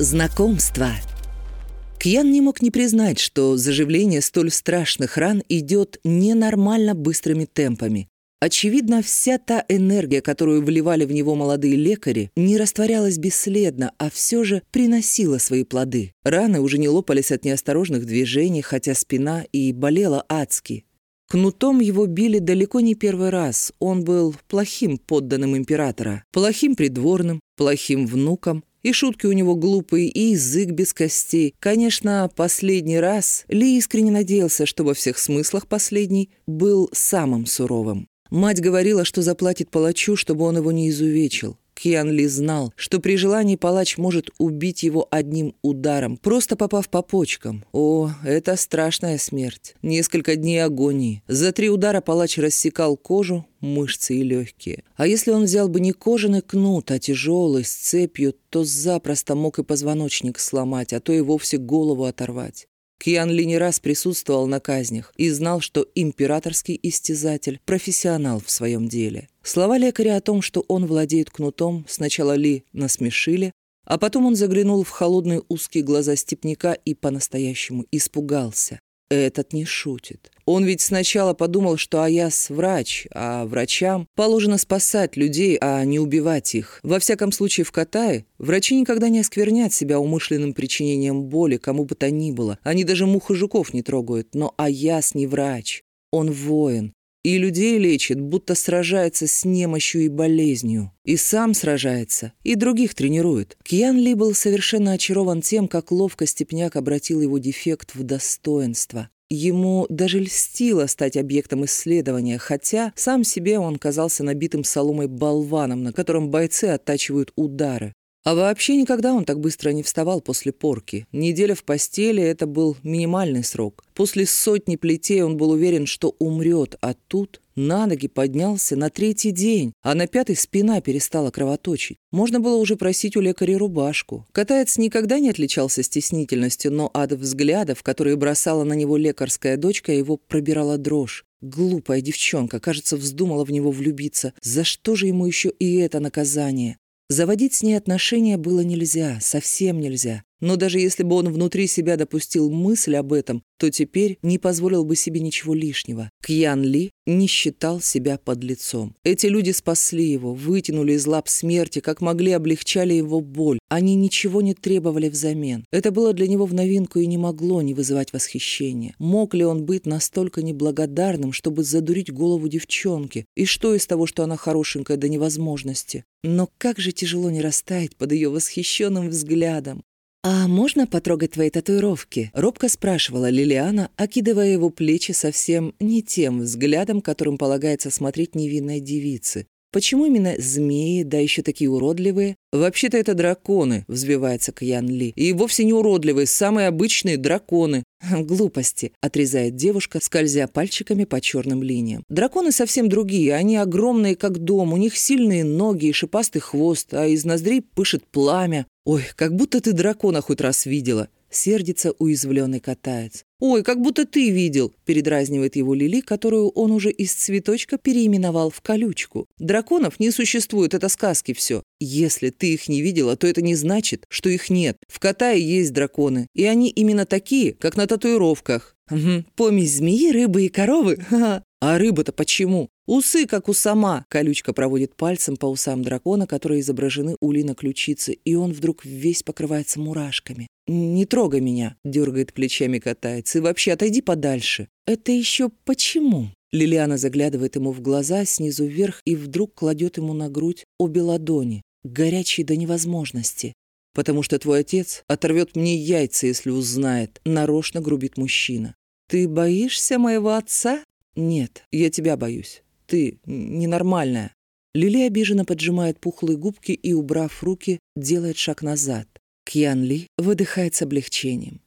Знакомство. Кьян не мог не признать, что заживление столь страшных ран идет ненормально быстрыми темпами. Очевидно, вся та энергия, которую вливали в него молодые лекари, не растворялась бесследно, а все же приносила свои плоды. Раны уже не лопались от неосторожных движений, хотя спина и болела адски. Кнутом его били далеко не первый раз. Он был плохим подданным императора, плохим придворным, плохим внуком, и шутки у него глупые, и язык без костей. Конечно, последний раз Ли искренне надеялся, что во всех смыслах последний был самым суровым. Мать говорила, что заплатит палачу, чтобы он его не изувечил. Кьян Ли знал, что при желании палач может убить его одним ударом, просто попав по почкам. О, это страшная смерть. Несколько дней агонии. За три удара палач рассекал кожу, мышцы и легкие. А если он взял бы не кожаный кнут, а тяжелый, с цепью, то запросто мог и позвоночник сломать, а то и вовсе голову оторвать. Кьян Ли не раз присутствовал на казнях и знал, что императорский истязатель – профессионал в своем деле. Слова лекаря о том, что он владеет кнутом, сначала Ли насмешили, а потом он заглянул в холодные узкие глаза степняка и по-настоящему испугался. Этот не шутит. Он ведь сначала подумал, что Аяс – врач, а врачам положено спасать людей, а не убивать их. Во всяком случае, в Катае врачи никогда не осквернят себя умышленным причинением боли кому бы то ни было. Они даже мух и жуков не трогают. Но Аяс не врач. Он воин, и людей лечит, будто сражается с немощью и болезнью. И сам сражается, и других тренирует. Кьян Ли был совершенно очарован тем, как ловко Степняк обратил его дефект в достоинство. Ему даже льстило стать объектом исследования, хотя сам себе он казался набитым соломой болваном, на котором бойцы оттачивают удары. А вообще никогда он так быстро не вставал после порки. Неделя в постели — это был минимальный срок. После сотни плетей он был уверен, что умрет, а тут на ноги поднялся на третий день, а на пятый спина перестала кровоточить. Можно было уже просить у лекаря рубашку. Катаец никогда не отличался стеснительностью, но от взглядов, которые бросала на него лекарская дочка, его пробирала дрожь. Глупая девчонка, кажется, вздумала в него влюбиться. За что же ему еще и это наказание? Заводить с ней отношения было нельзя, совсем нельзя. Но даже если бы он внутри себя допустил мысль об этом, то теперь не позволил бы себе ничего лишнего. Кьян Ли не считал себя под лицом. Эти люди спасли его, вытянули из лап смерти, как могли облегчали его боль. Они ничего не требовали взамен. Это было для него в новинку и не могло не вызывать восхищения. Мог ли он быть настолько неблагодарным, чтобы задурить голову девчонки? И что из того, что она хорошенькая до невозможности? Но как же тяжело не растаять под ее восхищенным взглядом. «А можно потрогать твои татуировки?» — робко спрашивала Лилиана, окидывая его плечи совсем не тем взглядом, которым полагается смотреть невинной девицы. Почему именно змеи, да еще такие уродливые? Вообще-то это драконы, взбивается Кьян Ли. И вовсе не уродливые, самые обычные драконы. Глупости, отрезает девушка, скользя пальчиками по черным линиям. Драконы совсем другие, они огромные, как дом, у них сильные ноги и шипастый хвост, а из ноздрей пышет пламя. Ой, как будто ты дракона хоть раз видела. Сердится уязвленный катаец. «Ой, как будто ты видел!» — передразнивает его Лили, которую он уже из цветочка переименовал в колючку. «Драконов не существует, это сказки все. Если ты их не видела, то это не значит, что их нет. В Катае есть драконы, и они именно такие, как на татуировках. Угу. Помесь змеи, рыбы и коровы? А рыба-то почему? Усы, как у сама. Колючка проводит пальцем по усам дракона, которые изображены у Ли на ключице, и он вдруг весь покрывается мурашками. «Не трогай меня», — дергает плечами катается. «И вообще отойди подальше». «Это еще почему?» Лилиана заглядывает ему в глаза снизу вверх и вдруг кладет ему на грудь обе ладони, горячие до невозможности. «Потому что твой отец оторвет мне яйца, если узнает», — нарочно грубит мужчина. «Ты боишься моего отца?» «Нет, я тебя боюсь ты ненормальная». Лили обиженно поджимает пухлые губки и, убрав руки, делает шаг назад. Кьян Ли выдыхает с облегчением.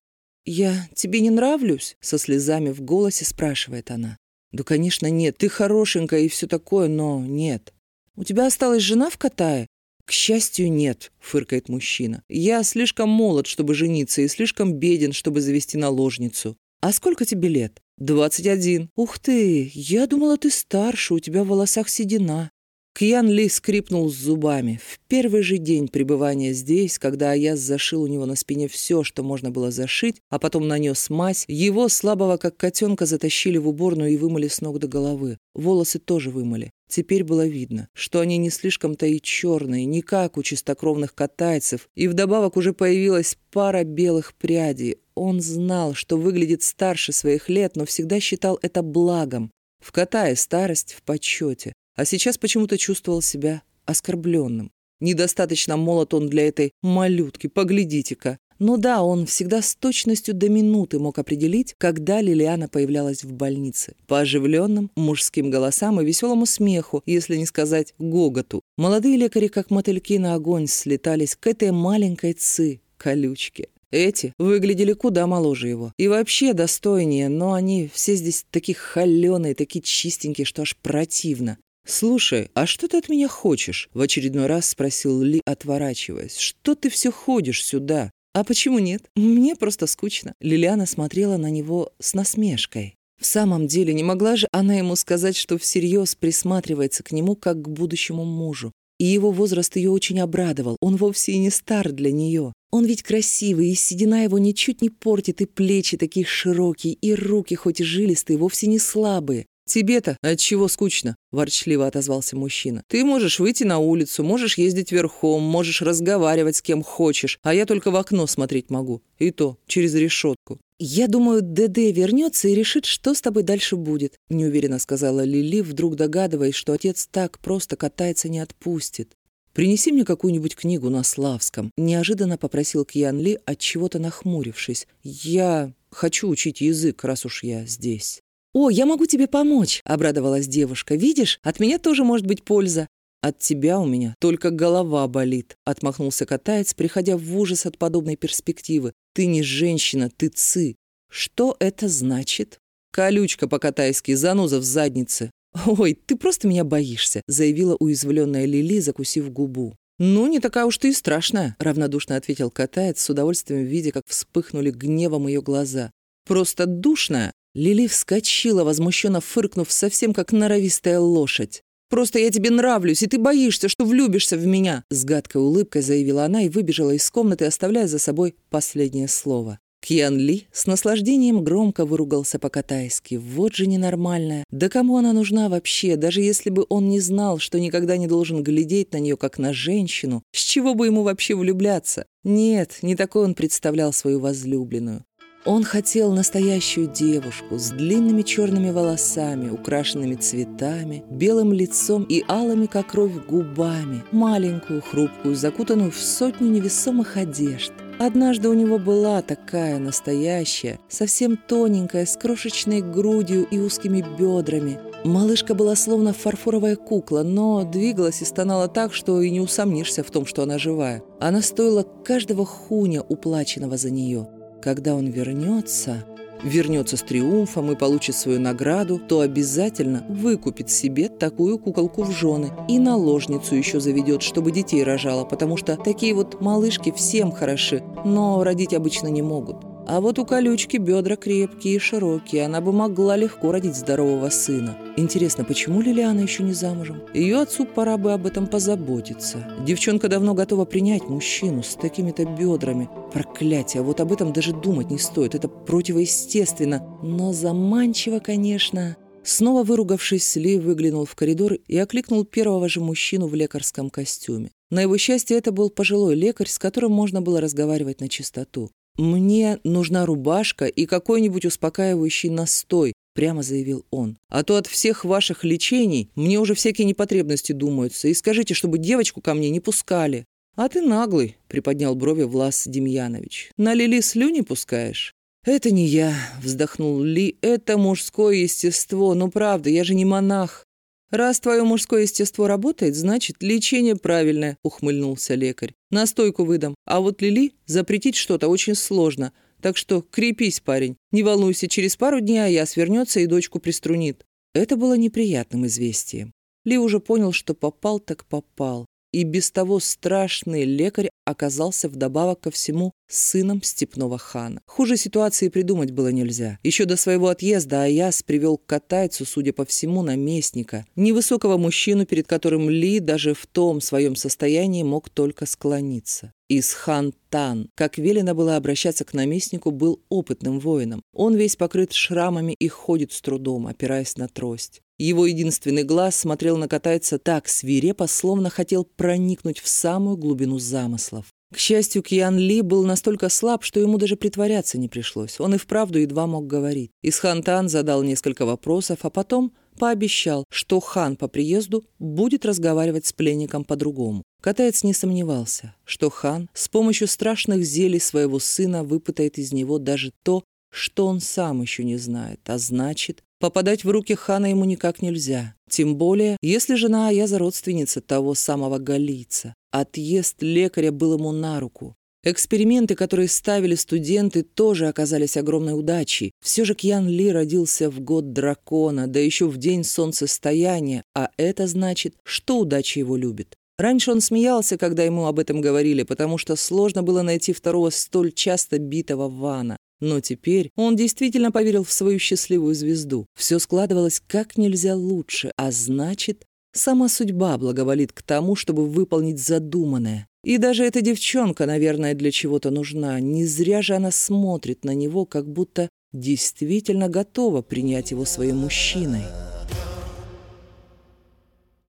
«Я тебе не нравлюсь?» — со слезами в голосе спрашивает она. «Да, конечно, нет. Ты хорошенькая и все такое, но нет. У тебя осталась жена в Катае?» «К счастью, нет», — фыркает мужчина. «Я слишком молод, чтобы жениться, и слишком беден, чтобы завести наложницу. А сколько тебе лет?» «Двадцать один». «Ух ты! Я думала, ты старше, у тебя в волосах седина». Кьян Ли скрипнул зубами. В первый же день пребывания здесь, когда Аяз зашил у него на спине все, что можно было зашить, а потом нанес мазь, его, слабого как котенка, затащили в уборную и вымыли с ног до головы. Волосы тоже вымыли. Теперь было видно, что они не слишком-то и черные, не как у чистокровных катайцев, и вдобавок уже появилась пара белых прядей. Он знал, что выглядит старше своих лет, но всегда считал это благом. В Катае старость в почете а сейчас почему-то чувствовал себя оскорбленным. Недостаточно молод он для этой малютки, поглядите-ка. Ну да, он всегда с точностью до минуты мог определить, когда Лилиана появлялась в больнице. По оживленным мужским голосам и веселому смеху, если не сказать гоготу. Молодые лекари, как мотыльки на огонь, слетались к этой маленькой ци, колючке. Эти выглядели куда моложе его. И вообще достойнее, но они все здесь такие холеные, такие чистенькие, что аж противно. «Слушай, а что ты от меня хочешь?» — в очередной раз спросил Ли, отворачиваясь. «Что ты все ходишь сюда?» «А почему нет? Мне просто скучно». Лилиана смотрела на него с насмешкой. В самом деле, не могла же она ему сказать, что всерьез присматривается к нему как к будущему мужу. И его возраст ее очень обрадовал. Он вовсе и не стар для нее. Он ведь красивый, и седина его ничуть не портит, и плечи такие широкие, и руки хоть и жилистые, вовсе не слабые. «Тебе-то от чего скучно?» – ворчливо отозвался мужчина. «Ты можешь выйти на улицу, можешь ездить верхом, можешь разговаривать с кем хочешь, а я только в окно смотреть могу. И то через решетку». «Я думаю, ДД вернется и решит, что с тобой дальше будет», – неуверенно сказала Лили, вдруг догадываясь, что отец так просто катается не отпустит. «Принеси мне какую-нибудь книгу на славском», – неожиданно попросил Кьян Ли, от чего то нахмурившись. «Я хочу учить язык, раз уж я здесь». «О, я могу тебе помочь», — обрадовалась девушка. «Видишь, от меня тоже может быть польза». «От тебя у меня только голова болит», — отмахнулся катаец, приходя в ужас от подобной перспективы. «Ты не женщина, ты цы». «Что это значит?» «Колючка по-катайски, заноза в заднице». «Ой, ты просто меня боишься», — заявила уязвленная Лили, закусив губу. «Ну, не такая уж ты и страшная», — равнодушно ответил катаец, с удовольствием видя, как вспыхнули гневом ее глаза. «Просто душная, Лили вскочила, возмущенно фыркнув, совсем как норовистая лошадь. «Просто я тебе нравлюсь, и ты боишься, что влюбишься в меня!» С гадкой улыбкой заявила она и выбежала из комнаты, оставляя за собой последнее слово. Кьян Ли с наслаждением громко выругался по-катайски. Вот же ненормальная. Да кому она нужна вообще, даже если бы он не знал, что никогда не должен глядеть на нее как на женщину? С чего бы ему вообще влюбляться? Нет, не такой он представлял свою возлюбленную. Он хотел настоящую девушку с длинными черными волосами, украшенными цветами, белым лицом и алыми, как кровь, губами, маленькую, хрупкую, закутанную в сотню невесомых одежд. Однажды у него была такая настоящая, совсем тоненькая, с крошечной грудью и узкими бедрами. Малышка была словно фарфоровая кукла, но двигалась и стонала так, что и не усомнишься в том, что она живая. Она стоила каждого хуня, уплаченного за нее. Когда он вернется, вернется с триумфом и получит свою награду, то обязательно выкупит себе такую куколку в жены и наложницу еще заведет, чтобы детей рожала, потому что такие вот малышки всем хороши, но родить обычно не могут. А вот у колючки бедра крепкие и широкие, она бы могла легко родить здорового сына. Интересно, почему Лилиана еще не замужем? Ее отцу пора бы об этом позаботиться. Девчонка давно готова принять мужчину с такими-то бедрами. Проклятие, вот об этом даже думать не стоит, это противоестественно. Но заманчиво, конечно. Снова выругавшись, Ли выглянул в коридор и окликнул первого же мужчину в лекарском костюме. На его счастье, это был пожилой лекарь, с которым можно было разговаривать на чистоту. «Мне нужна рубашка и какой-нибудь успокаивающий настой», прямо заявил он. «А то от всех ваших лечений мне уже всякие непотребности думаются. И скажите, чтобы девочку ко мне не пускали». «А ты наглый», — приподнял брови Влас Демьянович. «На Лили слюни пускаешь?» «Это не я», — вздохнул Ли. «Это мужское естество. Ну, правда, я же не монах». «Раз твое мужское естество работает, значит, лечение правильное», — ухмыльнулся лекарь. «Настойку выдам. А вот Лили запретить что-то очень сложно. Так что крепись, парень. Не волнуйся, через пару дней я свернется и дочку приструнит». Это было неприятным известием. Ли уже понял, что попал так попал. И без того страшный лекарь оказался вдобавок ко всему сыном степного хана. Хуже ситуации придумать было нельзя. Еще до своего отъезда Аяс привел к катайцу, судя по всему, наместника, невысокого мужчину, перед которым Ли даже в том своем состоянии мог только склониться. Исхан Тан, как велено было обращаться к наместнику, был опытным воином. Он весь покрыт шрамами и ходит с трудом, опираясь на трость. Его единственный глаз смотрел на катайца так свирепо, словно хотел проникнуть в самую глубину замыслов. К счастью, Кьян Ли был настолько слаб, что ему даже притворяться не пришлось. Он и вправду едва мог говорить. Исхан Тан задал несколько вопросов, а потом пообещал, что хан по приезду будет разговаривать с пленником по-другому. Катаец не сомневался, что хан с помощью страшных зелий своего сына выпытает из него даже то, что он сам еще не знает, а значит, попадать в руки хана ему никак нельзя. Тем более, если жена Аяза родственница того самого галийца. Отъезд лекаря был ему на руку. Эксперименты, которые ставили студенты, тоже оказались огромной удачей. Все же Кьян Ли родился в год дракона, да еще в день солнцестояния, а это значит, что удача его любит. Раньше он смеялся, когда ему об этом говорили, потому что сложно было найти второго столь часто битого Вана. Но теперь он действительно поверил в свою счастливую звезду. Все складывалось как нельзя лучше, а значит, сама судьба благоволит к тому, чтобы выполнить задуманное. И даже эта девчонка, наверное, для чего-то нужна. Не зря же она смотрит на него, как будто действительно готова принять его своим мужчиной.